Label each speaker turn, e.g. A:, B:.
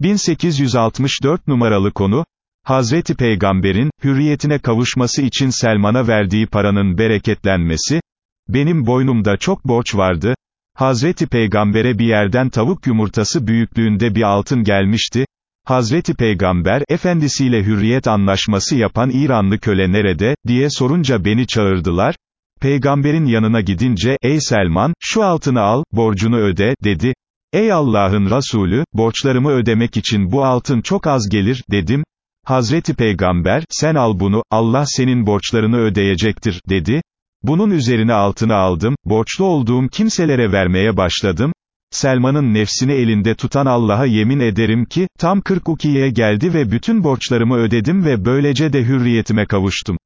A: 1864 numaralı konu, Hazreti Peygamber'in, hürriyetine kavuşması için Selman'a verdiği paranın bereketlenmesi, benim boynumda çok borç vardı, Hazreti Peygamber'e bir yerden tavuk yumurtası büyüklüğünde bir altın gelmişti, Hazreti Peygamber, efendisiyle hürriyet anlaşması yapan İranlı köle nerede, diye sorunca beni çağırdılar, Peygamberin yanına gidince, ey Selman, şu altını al, borcunu öde, dedi, ey Allah'ın Resulü, borçlarımı ödemek için bu altın çok az gelir, dedim, Hazreti Peygamber, sen al bunu, Allah senin borçlarını ödeyecektir, dedi, bunun üzerine altını aldım, borçlu olduğum kimselere vermeye başladım, Selman'ın nefsini elinde tutan Allah'a yemin ederim ki, tam 42'ye geldi ve bütün borçlarımı ödedim ve böylece de hürriyetime kavuştum.